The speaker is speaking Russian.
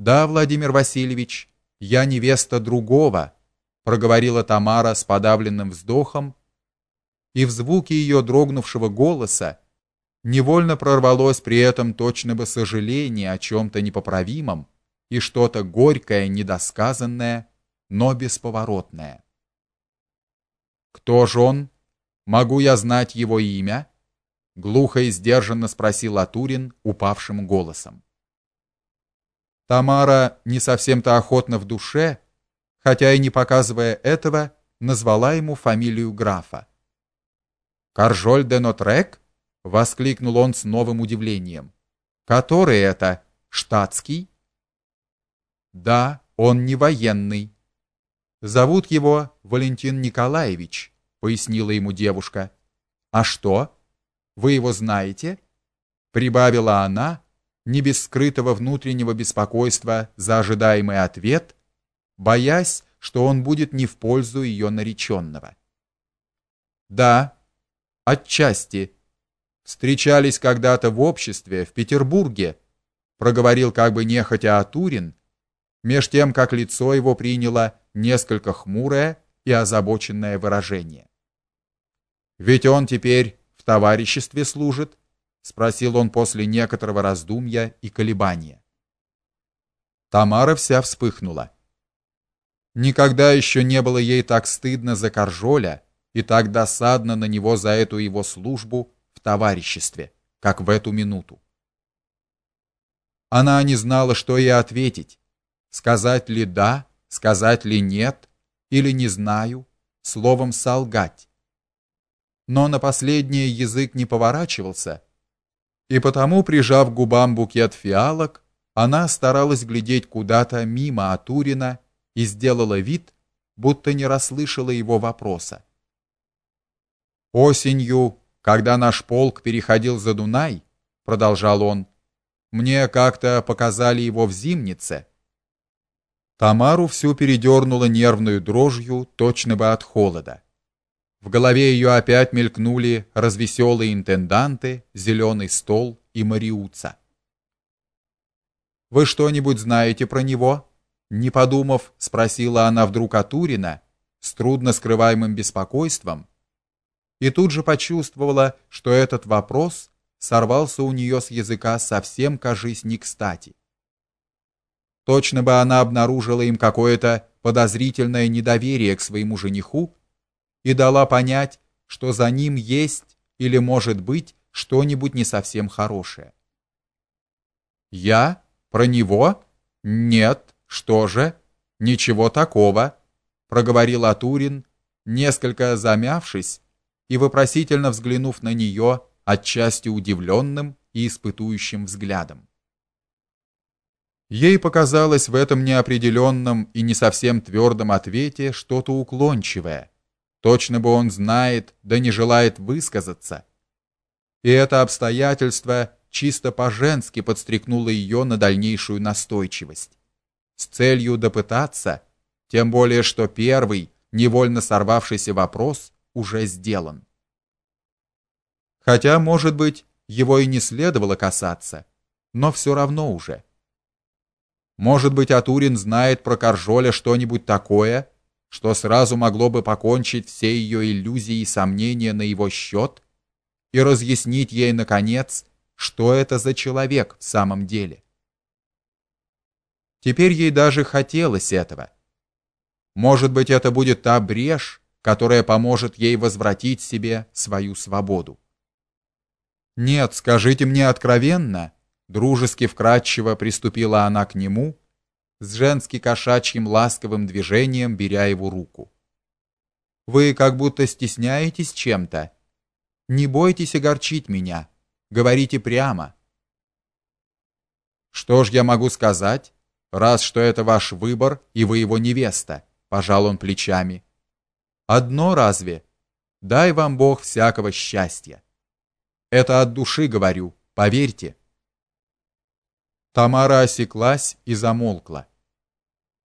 Да, Владимир Васильевич, я невеста другого, проговорила Тамара с подавленным вздохом, и в звуке ее дрогнувшего голоса невольно прорвалось при этом точно бы сожаление о чем то непоправимом и что-то горькое, недосказанное, но бесповоротное. Кто же он? Могу я знать его имя? глухо и сдержанно спросил Атурин упавшим голосом. Тамара не совсем-то охотно в душе, хотя и не показывая этого, назвала ему фамилию графа. Каржоль де Нотрек? воскликнул он с новым удивлением. Который это? Штатский? Да, он не военный. Зовут его Валентин Николаевич, пояснила ему девушка. А что? Вы его знаете? прибавила она, не без скрытого внутреннего беспокойства за ожидаемый ответ, боясь, что он будет не в пользу ее нареченного. Да, отчасти встречались когда-то в обществе в Петербурге, проговорил как бы нехотя Атурин, меж тем как лицо его приняло несколько хмурое и озабоченное выражение. Ведь он теперь в товариществе служит, спросил он после некоторого раздумья и колебания. Тамара вся вспыхнула. Никогда еще не было ей так стыдно за Каржоля и так досадно на него за эту его службу в товариществе, как в эту минуту. Она не знала, что ей ответить. Сказать ли да, сказать ли нет, или не знаю, словом солгать. Но на последнее язык не поворачивался, и потому, прижав к губам букет фиалок, она старалась глядеть куда-то мимо Атурина и сделала вид, будто не расслышала его вопроса. Осенью, когда наш полк переходил за Дунай, продолжал он, мне как-то показали его в Зимнице. Тамару всю передернуло нервную дрожью, точно бы от холода. В голове ее опять мелькнули развеселые интенданты, зеленый стол и Мариуца. Вы что-нибудь знаете про него? Не подумав, спросила она вдруг Атурина с трудно скрываемым беспокойством, и тут же почувствовала, что этот вопрос сорвался у нее с языка совсем, кажись, не кстати. Точно бы она обнаружила им какое-то подозрительное недоверие к своему жениху и дала понять, что за ним есть или может быть что-нибудь не совсем хорошее. Я про него? Нет, что же? Ничего такого, проговорил Атурин, несколько замявшись и вопросительно взглянув на нее отчасти удивленным и испытующим взглядом. Ей показалось в этом неопределенном и не совсем твердом ответе что-то уклончивое. Точно бы он знает, да не желает высказаться. И это обстоятельство чисто по-женски подстрекнуло ее на дальнейшую настойчивость, с целью допытаться, тем более что первый, невольно сорвавшийся вопрос уже сделан. Хотя, может быть, его и не следовало касаться, но все равно уже. Может быть, Атурин знает про Каржоля что-нибудь такое, что сразу могло бы покончить все ее иллюзии и сомнения на его счет и разъяснить ей наконец, что это за человек в самом деле. Теперь ей даже хотелось этого. Может быть, это будет та брешь, которая поможет ей возвратить себе свою свободу. Нет, скажите мне откровенно, дружески вкратчиво приступила она к нему, с женски кошачьим ласковым движением беря его руку. Вы как будто стесняетесь чем-то. Не бойтесь огорчить меня. Говорите прямо. Что ж я могу сказать, раз что это ваш выбор и вы его невеста, пожал он плечами. Одно разве? Дай вам Бог всякого счастья. Это от души говорю, поверьте. Тамара осеклась и замолкла.